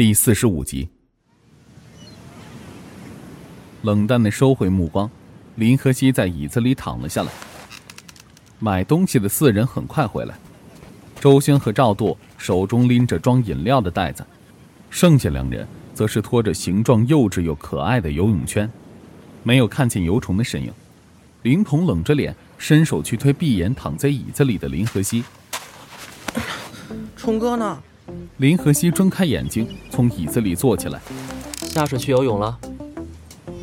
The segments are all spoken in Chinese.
第四十五集，冷淡的收回目光，林和熙在椅子里躺了下来。买东西的四人很快回来，周轩和赵度手中拎着装饮料的袋子，剩下两人则是拖着形状幼稚又可爱的游泳圈，没有看见游虫的身影。林童冷着脸伸手去推闭眼躺在椅子里的林和熙，虫哥呢？林和熙睁开眼睛，从椅子里坐起来，下水去游泳了。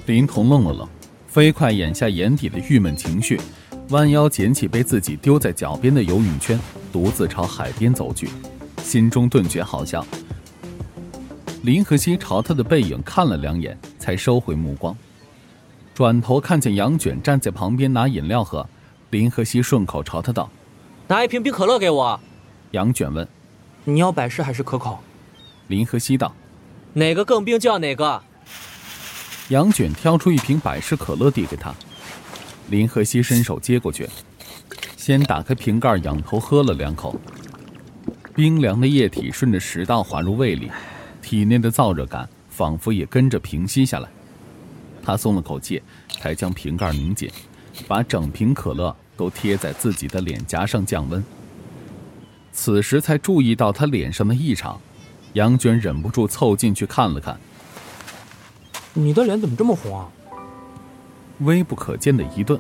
林童愣了愣，飞快掩下眼底的郁闷情绪，弯腰捡起被自己丢在脚边的游泳圈，独自朝海边走去，心中顿觉好笑。林和熙朝他的背影看了两眼，才收回目光，转头看见杨卷站在旁边拿饮料喝，林和熙顺口朝他道：“拿一瓶冰可乐给我。”杨卷问。你要百事还是可口？林和熙道：“哪个更冰就要哪个。”杨卷挑出一瓶百事可乐递给他，林和熙伸手接过去，先打开瓶盖，仰头喝了两口。冰凉的液体顺着食道滑入胃里，体内的燥热感仿佛也跟着平息下来。他松了口气，才将瓶盖拧紧，把整瓶可乐都贴在自己的脸颊上降温。此时才注意到他脸上的异常，杨娟忍不住凑进去看了看。你的脸怎么这么红啊？微不可见的一顿，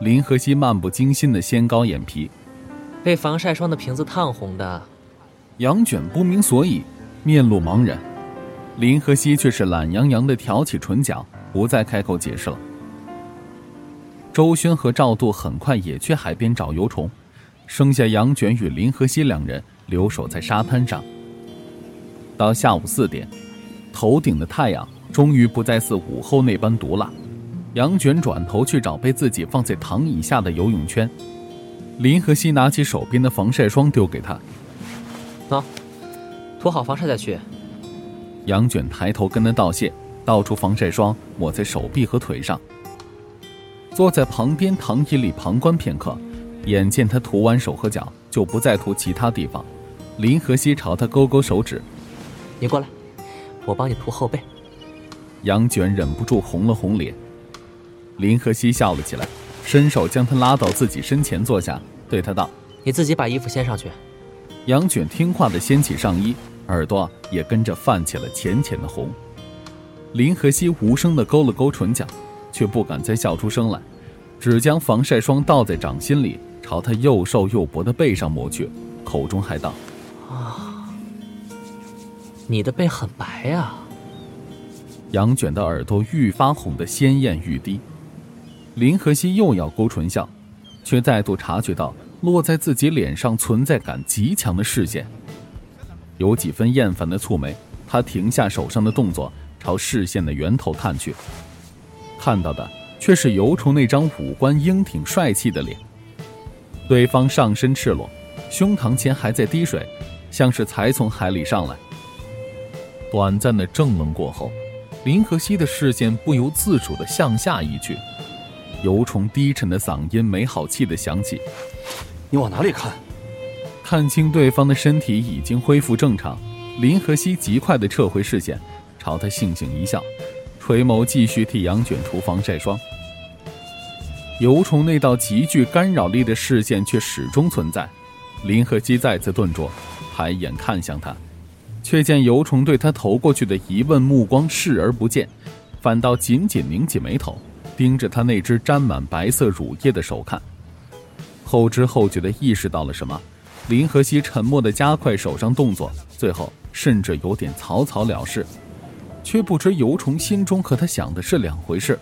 林和熙漫不经心的掀高眼皮，被防晒霜的瓶子烫红的。杨卷不明所以，面露茫然。林和熙却是懒洋洋的挑起唇角，不再开口解释了。周轩和赵度很快也去海边找油虫。剩下杨卷与林和熙两人留守在沙滩上。到下午四点，头顶的太阳终于不再似午后那般毒辣。杨卷转头去找被自己放在躺椅下的游泳圈，林和熙拿起手边的防晒霜丢给他：“喏，涂好防晒再去。”杨卷抬头跟他道谢，倒出防晒霜抹在手臂和腿上，坐在旁边躺椅里旁观片刻。眼见他涂完手和脚，就不再涂其他地方。林和熙朝他勾勾手指：“你过来，我帮你涂后背。”杨卷忍不住红了红脸。林和熙笑了起来，伸手将他拉到自己身前坐下，对他道：“你自己把衣服掀上去。”杨卷听话的掀起上衣，耳朵也跟着泛起了浅浅的红。林和熙无声的勾了勾唇角，却不敢再笑出声来，只将防晒霜倒在掌心里。朝他又瘦又薄的背上抹去，口中还道：“啊，你的背很白啊。”杨卷的耳朵愈发红得鲜艳欲滴。林和熙又要勾唇笑，却再度察觉到落在自己脸上存在感极强的视线，有几分厌烦的蹙眉。他停下手上的动作，朝视线的源头看去，看到的却是尤虫那张五官英挺帅气的脸。对方上身赤裸，胸膛前还在滴水，像是才从海里上来。短暂的怔愣过后，林和熙的视线不由自主地向下移去。游虫低沉的嗓音没好气地响起：“你往哪里看？”看清对方的身体已经恢复正常，林和熙极快地撤回视线，朝他悻悻一笑，垂眸继续替杨卷涂防晒霜。油虫那道极具干扰力的视线却始终存在，林和熙再次顿住，抬眼看向他，却见油虫对他投过去的疑问目光视而不见，反倒紧紧拧起眉头，盯着他那只沾满白色乳液的手看。后知后觉地意识到了什么，林和熙沉默地加快手上动作，最后甚至有点草草了事，却不知油虫心中和他想的是两回事。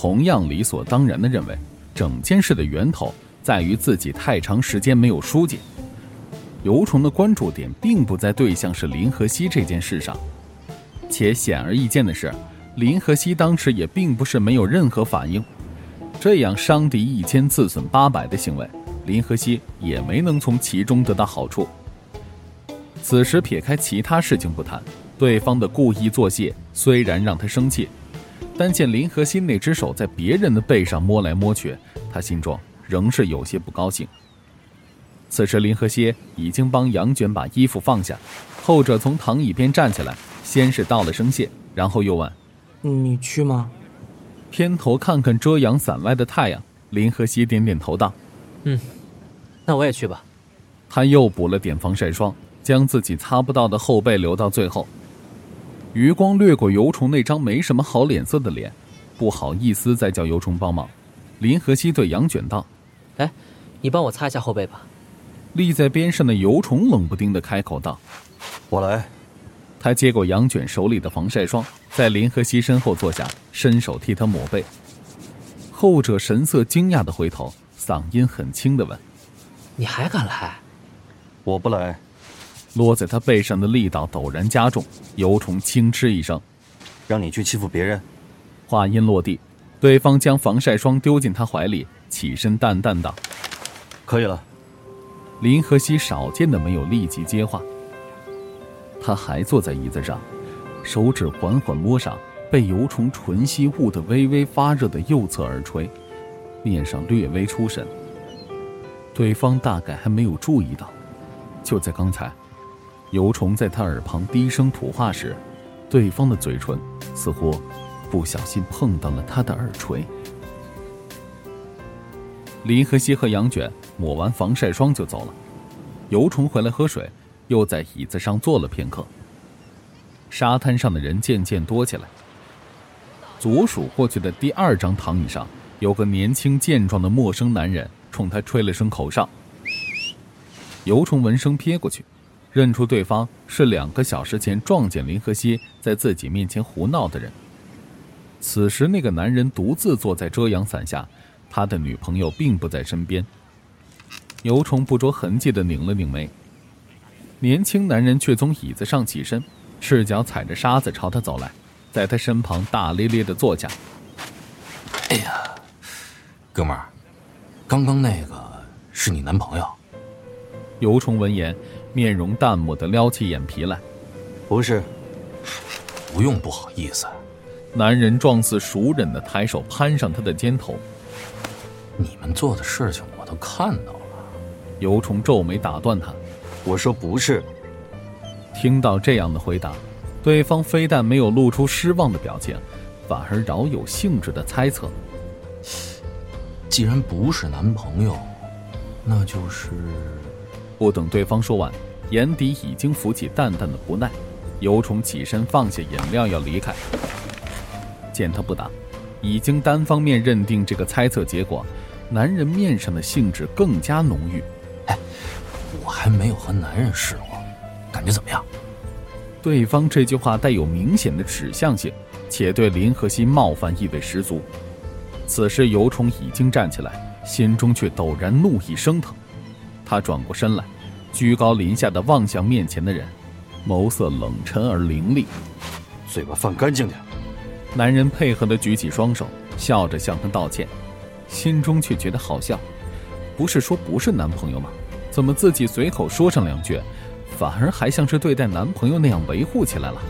同样理所当然地认为，整件事的源头在于自己太长时间没有疏解。尤虫的关注点并不在对象是林和熙这件事上，且显而易见的是，林和熙当时也并不是没有任何反应。这样伤敌一千自损八百的行为，林和熙也没能从其中得到好处。此时撇开其他事情不谈，对方的故意作戏虽然让他生气。但见林和熙那只手在别人的背上摸来摸去，他心中仍是有些不高兴。此时林和熙已经帮杨卷把衣服放下，后者从躺椅边站起来，先是道了声谢，然后又问：“你去吗？”偏头看看遮阳伞外的太阳，林和熙点点头道：“嗯，那我也去吧。”他又补了点防晒霜，将自己擦不到的后背留到最后。余光掠过尤虫那张没什么好脸色的脸，不好意思再叫尤虫帮忙。林和熙对杨卷道：“哎，你帮我擦一下后背吧。”立在边上的尤虫冷不丁的开口道：“我来。”他接过杨卷手里的防晒霜，在林和熙身后坐下，伸手替他抹背。后者神色惊讶的回头，嗓音很轻的问：“你还敢来？”“我不来。”落在他背上的力道陡然加重，尤虫轻嗤一声：“让你去欺负别人。”话音落地，对方将防晒霜丢进他怀里，起身淡淡道：“可以了。”林和熙少见的没有立即接话。他还坐在椅子上，手指缓缓摸上被油虫唇吸捂得微微发热的右侧耳垂，面上略微出神。对方大概还没有注意到，就在刚才，油虫在他耳旁低声吐话时，对方的嘴唇似乎不小心碰到了他的耳垂。林和熙和杨卷抹完防晒霜就走了，油虫回来喝水。又在椅子上坐了片刻。沙滩上的人渐渐多起来。左数过去的第二张躺椅上，有个年轻健壮的陌生男人冲他吹了声口哨。尤虫闻声瞥过去，认出对方是两个小时前撞见林和熙在自己面前胡闹的人。此时那个男人独自坐在遮阳伞下，他的女朋友并不在身边。牛虫不着痕迹地拧了拧眉。年轻男人却从椅子上起身，赤脚踩着沙子朝他走来，在他身旁大咧咧的坐下。哎呀，哥们儿，刚刚那个是你男朋友？尤虫闻言，面容淡漠的撩起眼皮来。不是，不用不好意思。男人状似熟人的抬手攀上他的肩头。你们做的事情我都看到了。尤虫皱眉打断他。我说不是。听到这样的回答，对方非但没有露出失望的表情，反而饶有兴致的猜测：既然不是男朋友，那就是……不等对方说完，眼底已经浮起淡淡的不耐。尤虫起身放下饮料要离开，见他不答，已经单方面认定这个猜测结果，男人面上的兴致更加浓郁。哎我还没有和男人试过，感觉怎么样？对方这句话带有明显的指向性，且对林和熙冒犯意味十足。此时尤虫已经站起来，心中却陡然怒意升腾。他转过身来，居高临下的望向面前的人，眸色冷沉而凌厉。嘴巴放干净点。男人配合的举起双手，笑着向他道歉，心中却觉得好笑。不是说不是男朋友吗？怎么自己随口说上两句，反而还像是对待男朋友那样维护起来了？